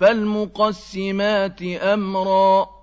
فالمقسمات أمرا